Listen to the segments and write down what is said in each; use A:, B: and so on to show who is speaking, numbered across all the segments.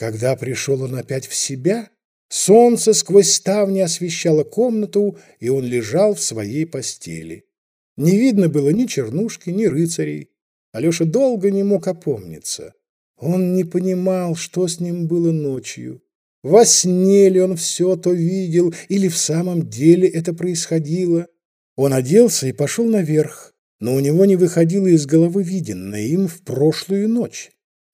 A: Когда пришел он опять в себя, солнце сквозь ставни освещало комнату, и он лежал в своей постели. Не видно было ни чернушки, ни рыцарей. Алеша долго не мог опомниться. Он не понимал, что с ним было ночью. Во сне ли он все то видел, или в самом деле это происходило? Он оделся и пошел наверх, но у него не выходило из головы виденное им в прошлую ночь.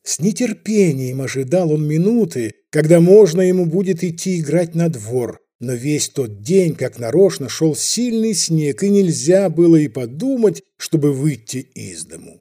A: С нетерпением ожидал он минуты, когда можно ему будет идти играть на двор, но весь тот день, как нарочно, шел сильный снег, и нельзя было и подумать, чтобы выйти из дому.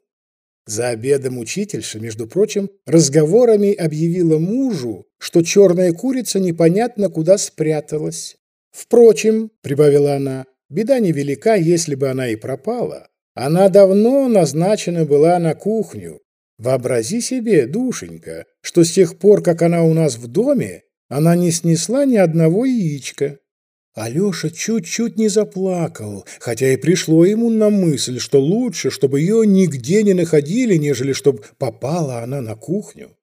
A: За обедом учительша, между прочим, разговорами объявила мужу, что черная курица непонятно куда спряталась. «Впрочем», — прибавила она, — «беда невелика, если бы она и пропала. Она давно назначена была на кухню. Вообрази себе, душенька, что с тех пор, как она у нас в доме, она не снесла ни одного яичка. Алеша чуть-чуть не заплакал, хотя и пришло ему на мысль, что лучше, чтобы ее нигде не находили, нежели чтобы попала она на кухню.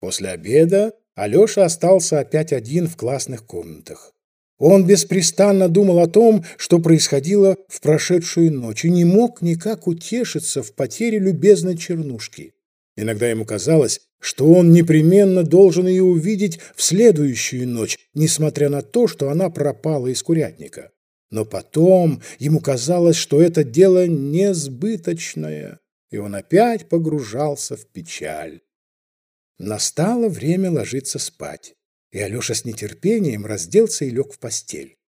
A: После обеда Алеша остался опять один в классных комнатах. Он беспрестанно думал о том, что происходило в прошедшую ночь, и не мог никак утешиться в потере любезной чернушки. Иногда ему казалось, что он непременно должен ее увидеть в следующую ночь, несмотря на то, что она пропала из курятника. Но потом ему казалось, что это дело несбыточное, и он опять погружался в печаль. Настало время ложиться спать, и Алеша с нетерпением разделся и лег в постель.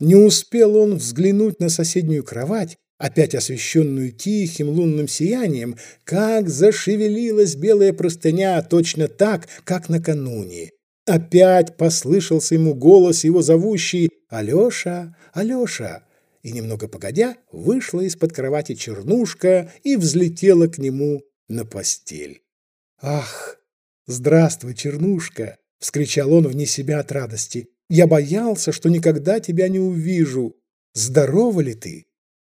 A: Не успел он взглянуть на соседнюю кровать, опять освещенную тихим лунным сиянием, как зашевелилась белая простыня точно так, как накануне. Опять послышался ему голос его зовущий «Алеша, Алеша!» И немного погодя вышла из-под кровати чернушка и взлетела к нему на постель. «Ах, здравствуй, чернушка!» — вскричал он вне себя от радости. «Я боялся, что никогда тебя не увижу. Здорова ли ты?»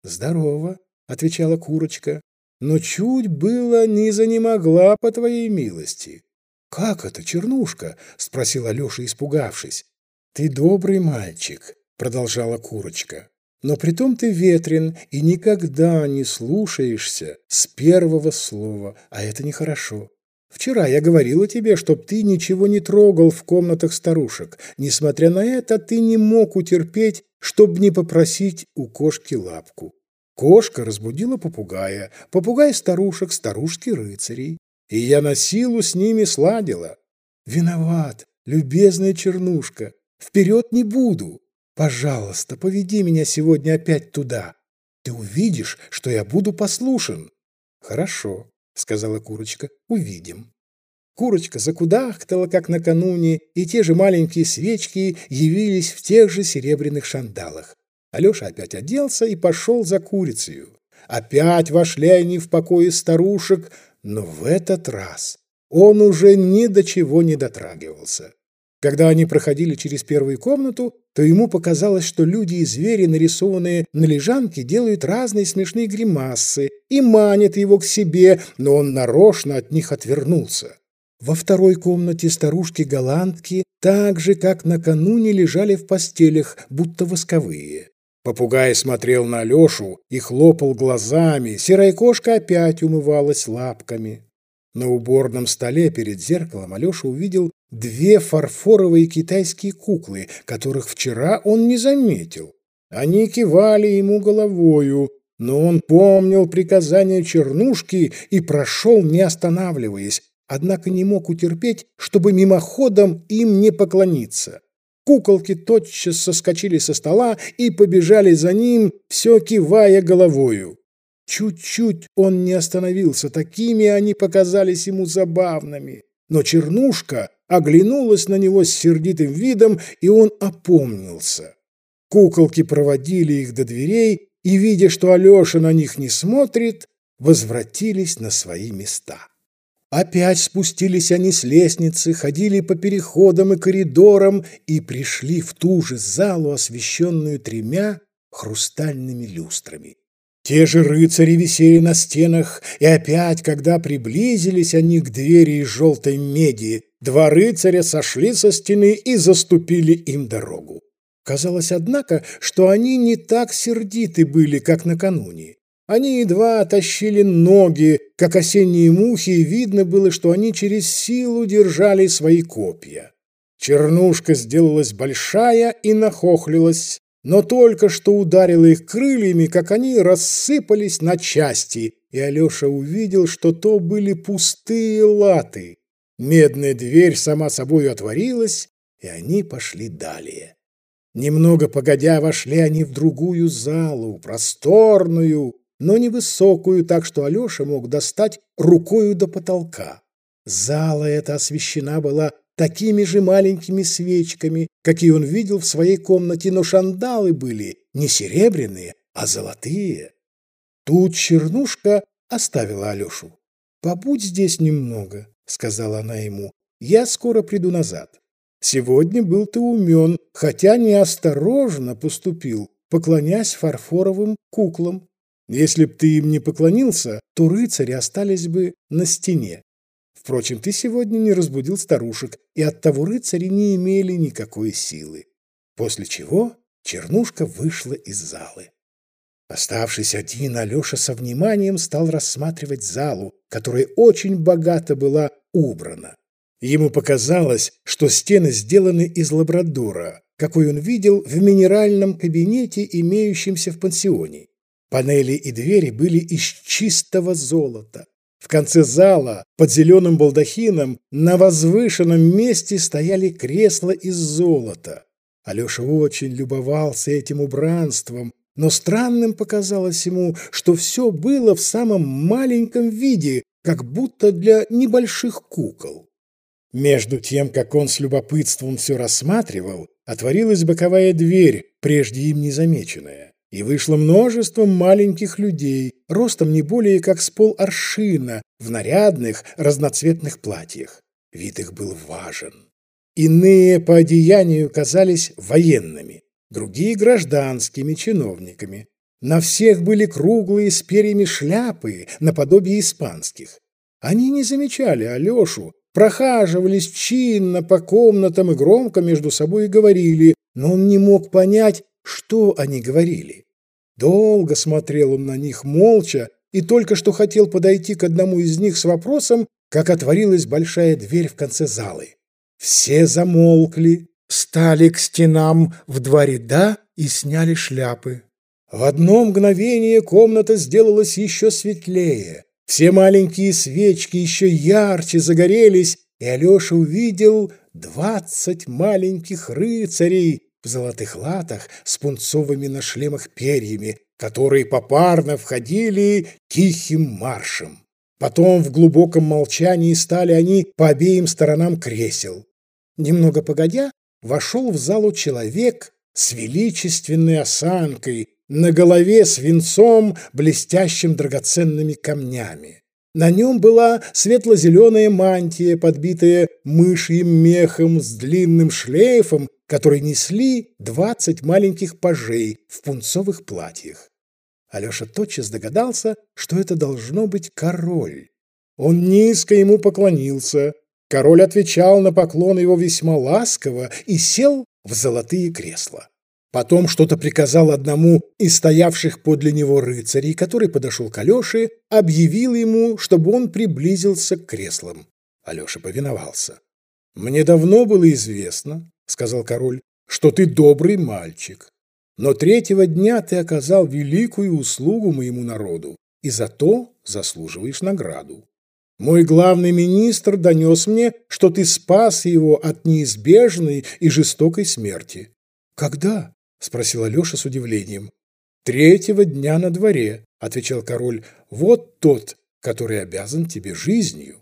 A: «Здорово», — отвечала курочка, — «но чуть было не занемогла по твоей милости». «Как это, Чернушка?» — спросил Алеша, испугавшись. «Ты добрый мальчик», — продолжала курочка. «Но притом ты ветрен и никогда не слушаешься с первого слова, а это нехорошо. Вчера я говорила тебе, чтоб ты ничего не трогал в комнатах старушек. Несмотря на это, ты не мог утерпеть, чтоб не попросить у кошки лапку. Кошка разбудила попугая, попугай старушек, старушки рыцарей. И я на силу с ними сладила. Виноват, любезная чернушка, вперед не буду. Пожалуйста, поведи меня сегодня опять туда. Ты увидишь, что я буду послушен. Хорошо, сказала курочка, увидим. Курочка закудахтала, как накануне, и те же маленькие свечки явились в тех же серебряных шандалах. Алеша опять оделся и пошел за курицею. Опять вошли они в покои старушек, но в этот раз он уже ни до чего не дотрагивался. Когда они проходили через первую комнату, то ему показалось, что люди и звери, нарисованные на лежанке, делают разные смешные гримасы и манят его к себе, но он нарочно от них отвернулся. Во второй комнате старушки-голландки так же, как накануне, лежали в постелях, будто восковые. Попугай смотрел на Алешу и хлопал глазами. Серая кошка опять умывалась лапками. На уборном столе перед зеркалом Алеша увидел две фарфоровые китайские куклы, которых вчера он не заметил. Они кивали ему головою, но он помнил приказание Чернушки и прошел, не останавливаясь, однако не мог утерпеть, чтобы мимоходом им не поклониться. Куколки тотчас соскочили со стола и побежали за ним, все кивая головою. Чуть-чуть он не остановился, такими они показались ему забавными. Но Чернушка оглянулась на него с сердитым видом, и он опомнился. Куколки проводили их до дверей и, видя, что Алеша на них не смотрит, возвратились на свои места. Опять спустились они с лестницы, ходили по переходам и коридорам и пришли в ту же залу, освещенную тремя хрустальными люстрами. Те же рыцари висели на стенах, и опять, когда приблизились они к двери из желтой меди, два рыцаря сошли со стены и заступили им дорогу. Казалось, однако, что они не так сердиты были, как накануне. Они едва тащили ноги, как осенние мухи, и видно было, что они через силу держали свои копья. Чернушка сделалась большая и нахохлилась, но только что ударила их крыльями, как они рассыпались на части, и Алеша увидел, что то были пустые латы. Медная дверь сама собой отворилась, и они пошли далее. Немного погодя вошли они в другую залу, просторную, но невысокую, так что Алеша мог достать рукою до потолка. Зала эта освещена была такими же маленькими свечками, какие он видел в своей комнате, но шандалы были не серебряные, а золотые. Тут Чернушка оставила Алешу. «Побудь здесь немного», — сказала она ему, — «я скоро приду назад. Сегодня был ты умен, хотя неосторожно поступил, поклонясь фарфоровым куклам. Если б ты им не поклонился, то рыцари остались бы на стене. Впрочем, ты сегодня не разбудил старушек, и оттого рыцари не имели никакой силы. После чего Чернушка вышла из залы. Оставшись один, Алеша со вниманием стал рассматривать залу, которая очень богато была убрана. Ему показалось, что стены сделаны из лабрадора, какой он видел в минеральном кабинете, имеющемся в пансионе. Панели и двери были из чистого золота. В конце зала, под зеленым балдахином, на возвышенном месте стояли кресла из золота. Алеша очень любовался этим убранством, но странным показалось ему, что все было в самом маленьком виде, как будто для небольших кукол. Между тем, как он с любопытством все рассматривал, отворилась боковая дверь, прежде им незамеченная и вышло множество маленьких людей, ростом не более как с пол аршина, в нарядных разноцветных платьях. Вид их был важен. Иные по одеянию казались военными, другие — гражданскими чиновниками. На всех были круглые с перьями шляпы, наподобие испанских. Они не замечали Алешу, прохаживались чинно по комнатам и громко между собой говорили, но он не мог понять, что они говорили. Долго смотрел он на них молча и только что хотел подойти к одному из них с вопросом, как отворилась большая дверь в конце залы. Все замолкли, стали к стенам в два ряда и сняли шляпы. В одно мгновение комната сделалась еще светлее. Все маленькие свечки еще ярче загорелись, и Алеша увидел двадцать маленьких рыцарей, в золотых латах с пунцовыми на шлемах перьями, которые попарно входили тихим маршем. Потом в глубоком молчании стали они по обеим сторонам кресел. Немного погодя, вошел в залу человек с величественной осанкой, на голове свинцом, блестящим драгоценными камнями. На нем была светло-зеленая мантия, подбитая мышьим мехом с длинным шлейфом, который несли двадцать маленьких пажей в пунцовых платьях. Алеша тотчас догадался, что это должно быть король. Он низко ему поклонился. Король отвечал на поклон его весьма ласково и сел в золотые кресла. Потом что-то приказал одному из стоявших подле него рыцарей, который подошел к Алёше, объявил ему, чтобы он приблизился к креслам. Алёша повиновался. «Мне давно было известно, — сказал король, — что ты добрый мальчик. Но третьего дня ты оказал великую услугу моему народу, и за то заслуживаешь награду. Мой главный министр донес мне, что ты спас его от неизбежной и жестокой смерти. Когда? — спросил Алеша с удивлением. «Третьего дня на дворе», — отвечал король. «Вот тот, который обязан тебе жизнью».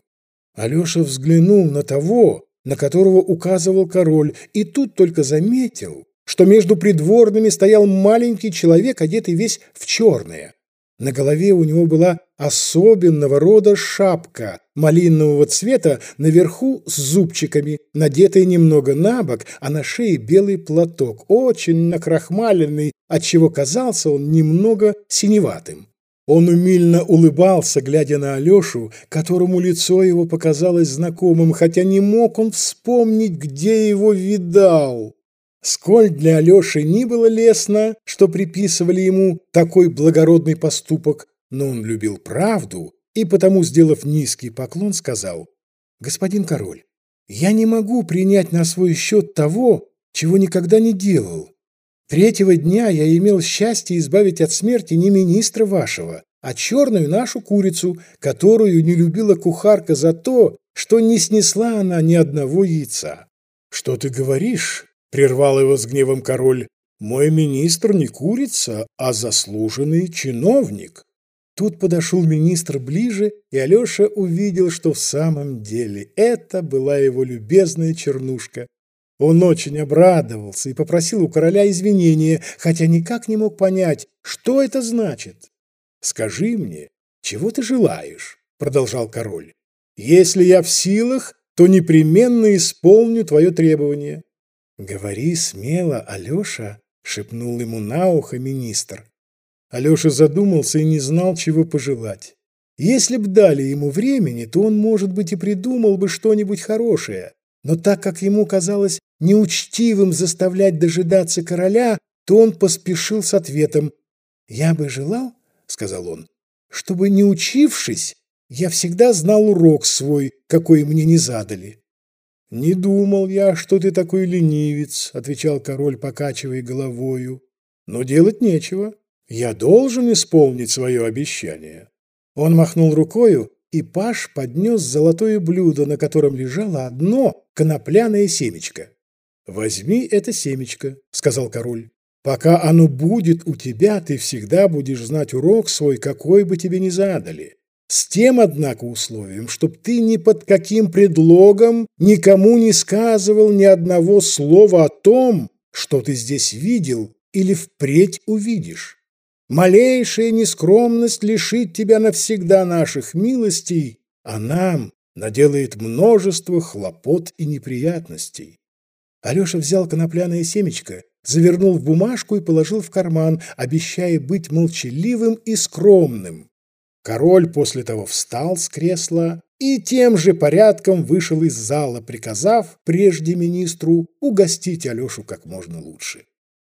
A: Алеша взглянул на того, на которого указывал король, и тут только заметил, что между придворными стоял маленький человек, одетый весь в черное. На голове у него была особенного рода шапка малинового цвета наверху с зубчиками, надетая немного на бок, а на шее белый платок, очень накрахмаленный, отчего казался он немного синеватым. Он умильно улыбался, глядя на Алешу, которому лицо его показалось знакомым, хотя не мог он вспомнить, где его видал. Сколь для Алеши ни было лестно, что приписывали ему такой благородный поступок, но он любил правду и потому, сделав низкий поклон, сказал, «Господин король, я не могу принять на свой счет того, чего никогда не делал. Третьего дня я имел счастье избавить от смерти не министра вашего, а черную нашу курицу, которую не любила кухарка за то, что не снесла она ни одного яйца. «Что ты говоришь?» — прервал его с гневом король. «Мой министр не курица, а заслуженный чиновник». Тут подошел министр ближе, и Алеша увидел, что в самом деле это была его любезная чернушка. Он очень обрадовался и попросил у короля извинения, хотя никак не мог понять, что это значит. «Скажи мне, чего ты желаешь?» — продолжал король. «Если я в силах, то непременно исполню твое требование». «Говори смело, Алеша», — шепнул ему на ухо министр. Алеша задумался и не знал, чего пожелать. Если б дали ему времени, то он, может быть, и придумал бы что-нибудь хорошее. Но так как ему казалось неучтивым заставлять дожидаться короля, то он поспешил с ответом. «Я бы желал, — сказал он, — чтобы, не учившись, я всегда знал урок свой, какой мне не задали». «Не думал я, что ты такой ленивец», — отвечал король, покачивая головою. «Но делать нечего. Я должен исполнить свое обещание». Он махнул рукою, и паш поднес золотое блюдо, на котором лежало одно конопляное семечко. «Возьми это семечко», — сказал король. «Пока оно будет у тебя, ты всегда будешь знать урок свой, какой бы тебе ни задали. С тем, однако, условием, чтоб ты ни под каким предлогом никому не сказывал ни одного слова о том, что ты здесь видел или впредь увидишь. Малейшая нескромность лишит тебя навсегда наших милостей, а нам наделает множество хлопот и неприятностей. Алеша взял конопляное семечко, завернул в бумажку и положил в карман, обещая быть молчаливым и скромным. Король после того встал с кресла и тем же порядком вышел из зала, приказав прежде министру угостить Алешу как можно лучше.